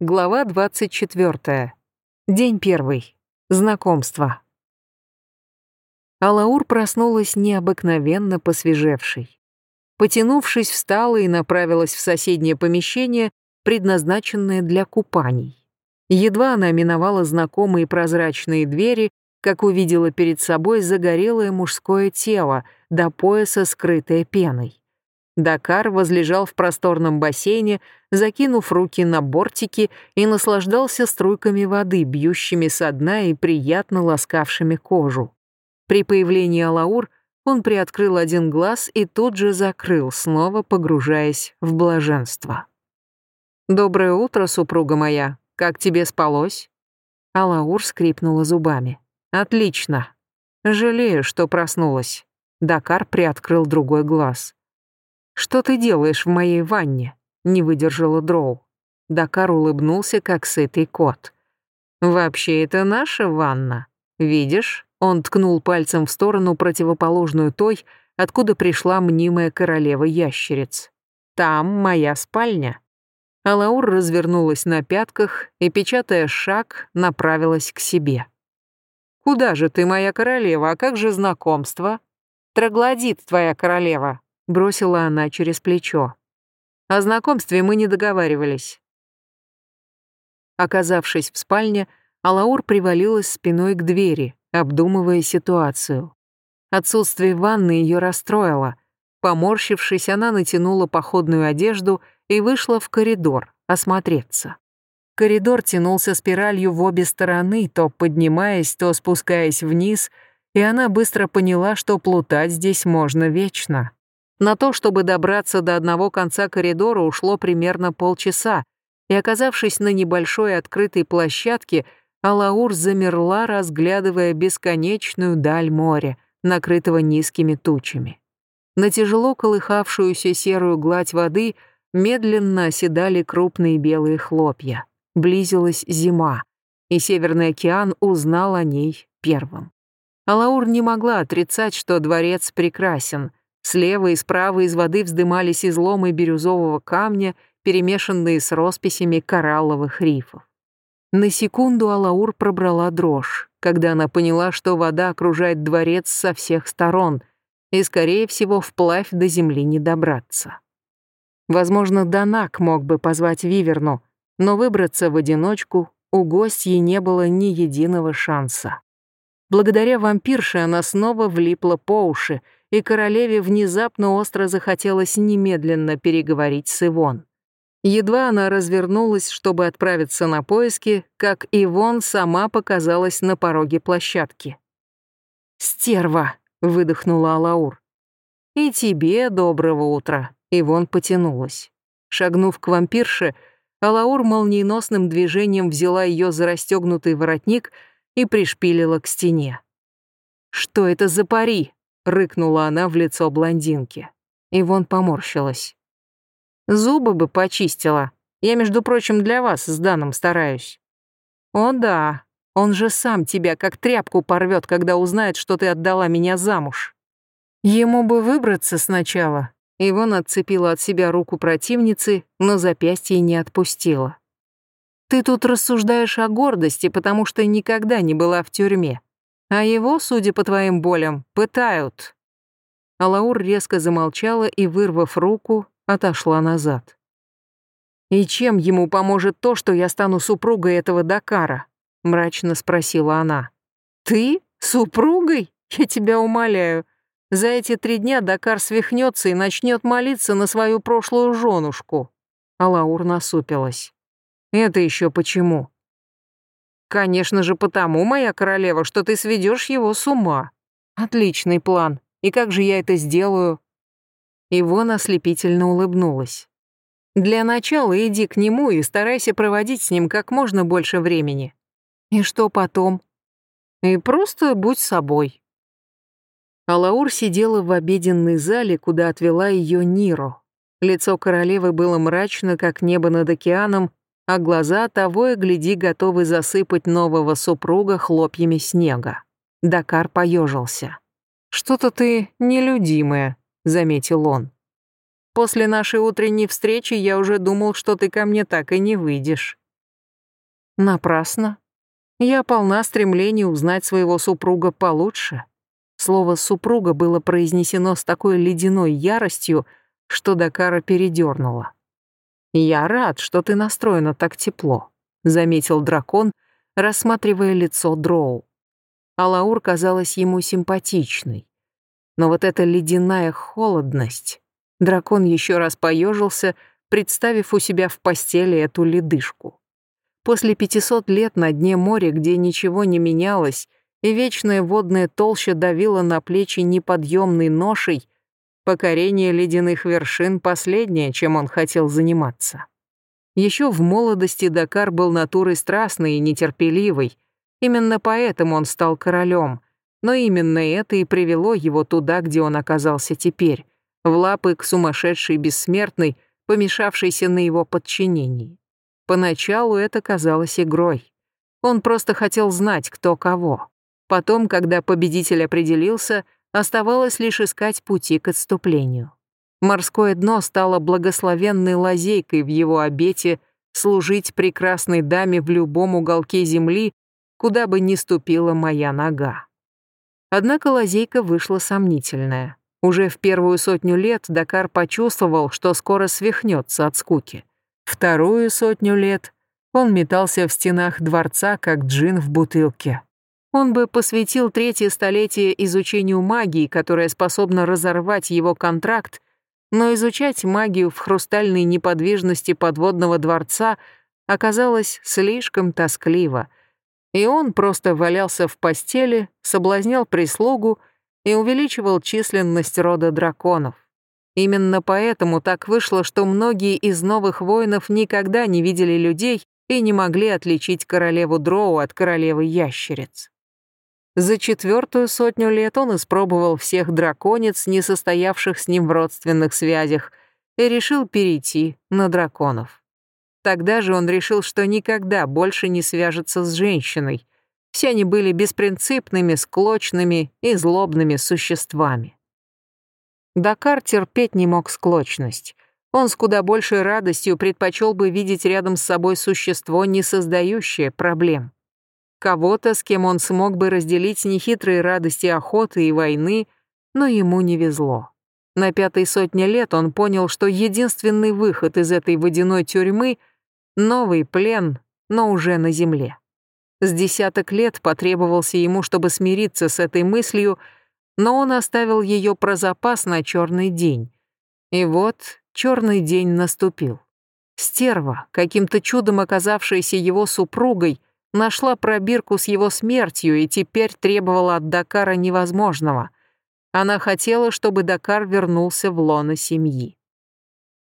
Глава 24. День первый. Знакомство. Алаур проснулась необыкновенно посвежевшей. Потянувшись, встала и направилась в соседнее помещение, предназначенное для купаний. Едва она миновала знакомые прозрачные двери, как увидела перед собой загорелое мужское тело, до пояса скрытое пеной. Дакар возлежал в просторном бассейне, закинув руки на бортики и наслаждался струйками воды, бьющими со дна и приятно ласкавшими кожу. При появлении Алаур он приоткрыл один глаз и тут же закрыл, снова погружаясь в блаженство. «Доброе утро, супруга моя. Как тебе спалось?» Алаур скрипнула зубами. «Отлично. Жалею, что проснулась». Дакар приоткрыл другой глаз. «Что ты делаешь в моей ванне?» — не выдержала Дроу. Дакар улыбнулся, как сытый кот. «Вообще, это наша ванна. Видишь?» Он ткнул пальцем в сторону, противоположную той, откуда пришла мнимая королева ящериц. «Там моя спальня». Алаур развернулась на пятках и, печатая шаг, направилась к себе. «Куда же ты, моя королева, а как же знакомство?» «Троглодит твоя королева», бросила она через плечо. О знакомстве мы не договаривались. Оказавшись в спальне, Алаур привалилась спиной к двери, обдумывая ситуацию. Отсутствие ванны ее расстроило. Поморщившись, она натянула походную одежду и вышла в коридор осмотреться. Коридор тянулся спиралью в обе стороны, то поднимаясь, то спускаясь вниз, и она быстро поняла, что плутать здесь можно вечно. На то, чтобы добраться до одного конца коридора, ушло примерно полчаса, и, оказавшись на небольшой открытой площадке, Алаур замерла, разглядывая бесконечную даль моря, накрытого низкими тучами. На тяжело колыхавшуюся серую гладь воды медленно оседали крупные белые хлопья. Близилась зима, и Северный океан узнал о ней первым. Алаур не могла отрицать, что дворец прекрасен — Слева и справа из воды вздымались изломы бирюзового камня, перемешанные с росписями коралловых рифов. На секунду Алаур пробрала дрожь, когда она поняла, что вода окружает дворец со всех сторон, и, скорее всего, вплавь до земли не добраться. Возможно, Данак мог бы позвать Виверну, но выбраться в одиночку у гостьи не было ни единого шанса. Благодаря вампирше она снова влипла по уши — и королеве внезапно остро захотелось немедленно переговорить с Ивон. Едва она развернулась, чтобы отправиться на поиски, как Ивон сама показалась на пороге площадки. «Стерва!» — выдохнула Алаур. «И тебе доброго утра!» — Ивон потянулась. Шагнув к вампирше, Алаур молниеносным движением взяла ее за расстегнутый воротник и пришпилила к стене. «Что это за пари?» Рыкнула она в лицо блондинки. Вон поморщилась. Зубы бы почистила. Я, между прочим, для вас с Даном стараюсь. О да, он же сам тебя как тряпку порвет, когда узнает, что ты отдала меня замуж. Ему бы выбраться сначала. Ивон отцепила от себя руку противницы, но запястье не отпустила. Ты тут рассуждаешь о гордости, потому что никогда не была в тюрьме. А его, судя по твоим болям, пытают». Алаур резко замолчала и, вырвав руку, отошла назад. «И чем ему поможет то, что я стану супругой этого Дакара?» — мрачно спросила она. «Ты? Супругой? Я тебя умоляю. За эти три дня Дакар свихнется и начнет молиться на свою прошлую женушку». Алаур насупилась. «Это еще почему?» Конечно же потому, моя королева, что ты сведешь его с ума. Отличный план. И как же я это сделаю? Ивона ослепительно улыбнулась. Для начала иди к нему и старайся проводить с ним как можно больше времени. И что потом? И просто будь собой. Алаур сидела в обеденной зале, куда отвела ее Ниро. Лицо королевы было мрачно, как небо над океаном, а глаза того и гляди готовы засыпать нового супруга хлопьями снега. Дакар поежился. «Что-то ты нелюдимая», — заметил он. «После нашей утренней встречи я уже думал, что ты ко мне так и не выйдешь». Напрасно. Я полна стремления узнать своего супруга получше. Слово «супруга» было произнесено с такой ледяной яростью, что Дакара передернула. «Я рад, что ты настроена так тепло», — заметил дракон, рассматривая лицо Дроу. Алаур казалась ему симпатичной. Но вот эта ледяная холодность... Дракон еще раз поежился, представив у себя в постели эту ледышку. После 500 лет на дне моря, где ничего не менялось, и вечная водная толща давила на плечи неподъемной ношей, покорение ледяных вершин последнее, чем он хотел заниматься. Еще в молодости Дакар был натурой страстной и нетерпеливой. Именно поэтому он стал королем. Но именно это и привело его туда, где он оказался теперь, в лапы к сумасшедшей бессмертной, помешавшейся на его подчинении. Поначалу это казалось игрой. Он просто хотел знать, кто кого. Потом, когда победитель определился, оставалось лишь искать пути к отступлению. Морское дно стало благословенной лазейкой в его обете служить прекрасной даме в любом уголке земли, куда бы ни ступила моя нога. Однако лазейка вышла сомнительная. Уже в первую сотню лет Дакар почувствовал, что скоро свихнется от скуки. Вторую сотню лет он метался в стенах дворца, как джин в бутылке. Он бы посвятил третье столетие изучению магии, которая способна разорвать его контракт но изучать магию в хрустальной неподвижности подводного дворца оказалось слишком тоскливо, и он просто валялся в постели, соблазнял прислугу и увеличивал численность рода драконов. Именно поэтому так вышло, что многие из новых воинов никогда не видели людей и не могли отличить королеву Дроу от королевы ящериц. За четвертую сотню лет он испробовал всех драконец, не состоявших с ним в родственных связях, и решил перейти на драконов. Тогда же он решил, что никогда больше не свяжется с женщиной. Все они были беспринципными, склочными и злобными существами. Дакар терпеть не мог склочность. Он с куда большей радостью предпочел бы видеть рядом с собой существо, не создающее проблем. Кого-то, с кем он смог бы разделить нехитрые радости охоты и войны, но ему не везло. На пятой сотне лет он понял, что единственный выход из этой водяной тюрьмы — новый плен, но уже на земле. С десяток лет потребовался ему, чтобы смириться с этой мыслью, но он оставил ее про запас на черный день. И вот черный день наступил. Стерва, каким-то чудом оказавшаяся его супругой, нашла пробирку с его смертью и теперь требовала от Дакара невозможного. Она хотела, чтобы Дакар вернулся в лоно семьи.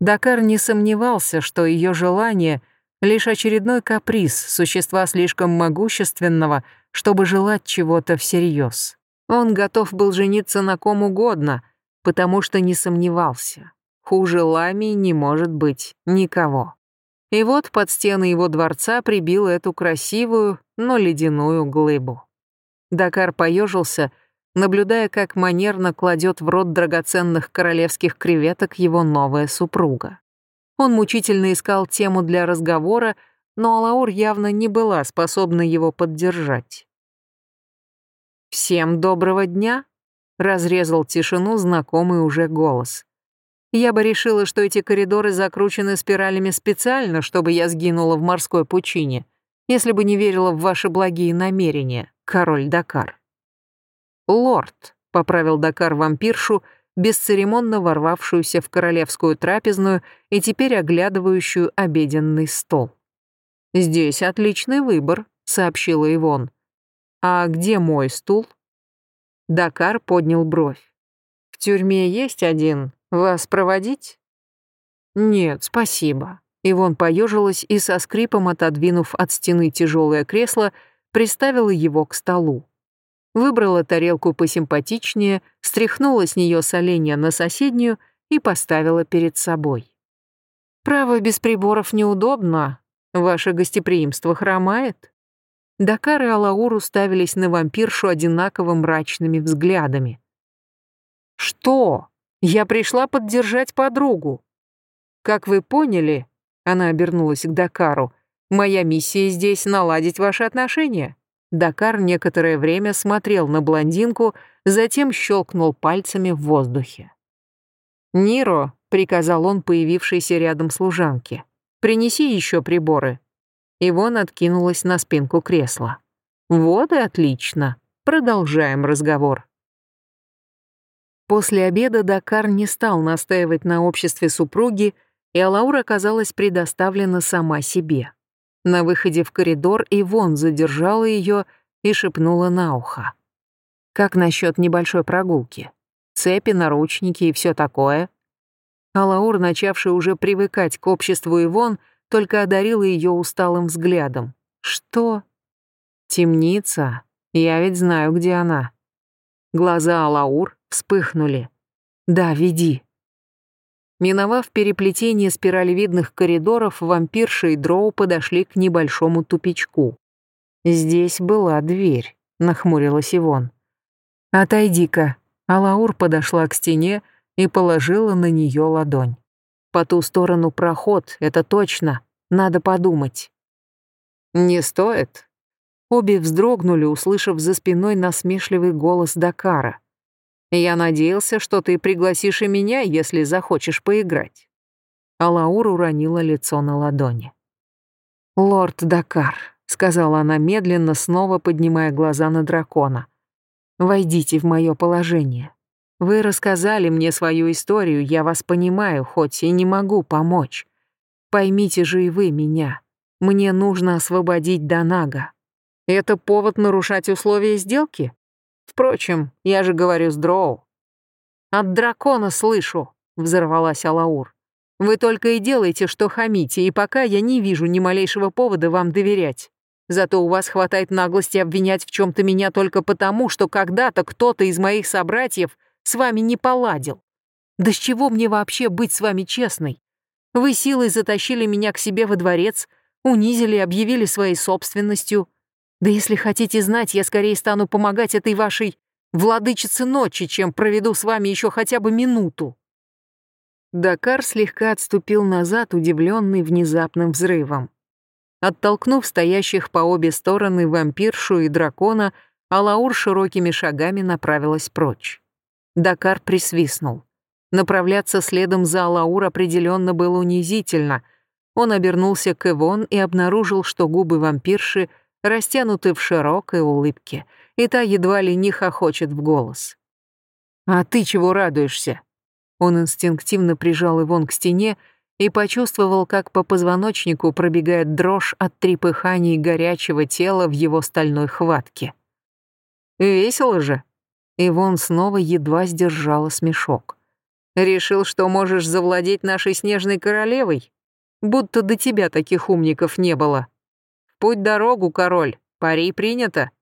Дакар не сомневался, что ее желание — лишь очередной каприз существа слишком могущественного, чтобы желать чего-то всерьез. Он готов был жениться на ком угодно, потому что не сомневался. Хуже Лами не может быть никого. И вот под стены его дворца прибил эту красивую, но ледяную глыбу. Дакар поежился, наблюдая, как манерно кладет в рот драгоценных королевских креветок его новая супруга. Он мучительно искал тему для разговора, но Алаур явно не была способна его поддержать. «Всем доброго дня!» — разрезал тишину знакомый уже голос. Я бы решила, что эти коридоры закручены спиралями специально, чтобы я сгинула в морской пучине, если бы не верила в ваши благие намерения, король Дакар. Лорд, поправил Дакар вампиршу, бесцеремонно ворвавшуюся в королевскую трапезную и теперь оглядывающую обеденный стол. «Здесь отличный выбор», — сообщила Ивон. «А где мой стул?» Дакар поднял бровь. «В тюрьме есть один, «Вас проводить?» «Нет, спасибо». Ивон поежилась и со скрипом, отодвинув от стены тяжелое кресло, приставила его к столу. Выбрала тарелку посимпатичнее, стряхнула с нее соленья на соседнюю и поставила перед собой. «Право, без приборов неудобно. Ваше гостеприимство хромает?» Дакар и Алаур уставились на вампиршу одинаково мрачными взглядами. «Что?» Я пришла поддержать подругу. Как вы поняли, она обернулась к Дакару, Моя миссия здесь наладить ваши отношения». Дакар некоторое время смотрел на блондинку, затем щелкнул пальцами в воздухе. «Ниро», — приказал он появившейся рядом служанке, — «принеси еще приборы». Ивон откинулась на спинку кресла. «Вот и отлично. Продолжаем разговор». После обеда Дакар не стал настаивать на обществе супруги, и Алаура оказалась предоставлена сама себе. На выходе в коридор Ивон задержала ее и шепнула на ухо. «Как насчет небольшой прогулки? Цепи, наручники и все такое?» Алаур, начавший уже привыкать к обществу Ивон, только одарила ее усталым взглядом. «Что?» «Темница. Я ведь знаю, где она». Глаза Алаур вспыхнули. «Да, веди». Миновав переплетение спиралевидных коридоров, вампирша и дроу подошли к небольшому тупичку. «Здесь была дверь», — нахмурилась Ивон. «Отойди-ка». Алаур подошла к стене и положила на нее ладонь. «По ту сторону проход, это точно. Надо подумать». «Не стоит». Обе вздрогнули, услышав за спиной насмешливый голос Дакара. Я надеялся, что ты пригласишь и меня, если захочешь поиграть». Алаур уронила лицо на ладони. «Лорд Дакар», — сказала она медленно, снова поднимая глаза на дракона. «Войдите в мое положение. Вы рассказали мне свою историю, я вас понимаю, хоть и не могу помочь. Поймите же и вы меня. Мне нужно освободить Данага. Это повод нарушать условия сделки? Впрочем, я же говорю с Дроу. От дракона слышу, взорвалась Алаур. Вы только и делаете, что хамите, и пока я не вижу ни малейшего повода вам доверять. Зато у вас хватает наглости обвинять в чем-то меня только потому, что когда-то кто-то из моих собратьев с вами не поладил. Да с чего мне вообще быть с вами честной? Вы силой затащили меня к себе во дворец, унизили, объявили своей собственностью, да если хотите знать, я скорее стану помогать этой вашей владычице ночи, чем проведу с вами еще хотя бы минуту». Дакар слегка отступил назад, удивленный внезапным взрывом. Оттолкнув стоящих по обе стороны вампиршу и дракона, Алаур широкими шагами направилась прочь. Дакар присвистнул. Направляться следом за Алаур определенно было унизительно. Он обернулся к Эвон и обнаружил, что губы вампирши — растянуты в широкой улыбке, и та едва ли не хохочет в голос. «А ты чего радуешься?» Он инстинктивно прижал Ивон к стене и почувствовал, как по позвоночнику пробегает дрожь от трепыханий горячего тела в его стальной хватке. «Весело же!» Ивон снова едва сдержала смешок. «Решил, что можешь завладеть нашей снежной королевой? Будто до тебя таких умников не было». Путь дорогу, король, пари принято.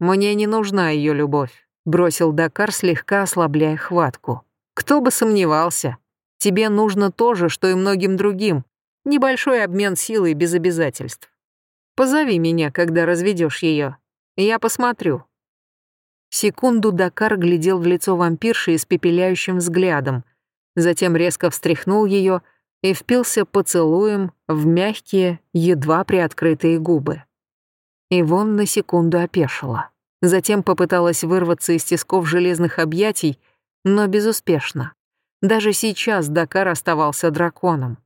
Мне не нужна ее любовь, бросил Дакар, слегка ослабляя хватку. Кто бы сомневался. Тебе нужно то же, что и многим другим. Небольшой обмен силой без обязательств. Позови меня, когда разведешь ее. Я посмотрю. Секунду Дакар глядел в лицо вампирши испепеляющим взглядом, затем резко встряхнул ее и впился поцелуем в мягкие, едва приоткрытые губы. Ивон на секунду опешила. Затем попыталась вырваться из тисков железных объятий, но безуспешно. Даже сейчас Дакар оставался драконом.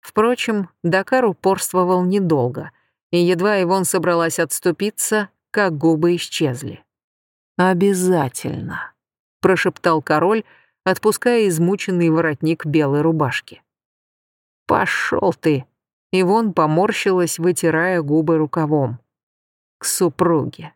Впрочем, Дакар упорствовал недолго, и едва Ивон собралась отступиться, как губы исчезли. «Обязательно», — прошептал король, отпуская измученный воротник белой рубашки. «Пошел ты!» Ивон поморщилась, вытирая губы рукавом. «К супруге».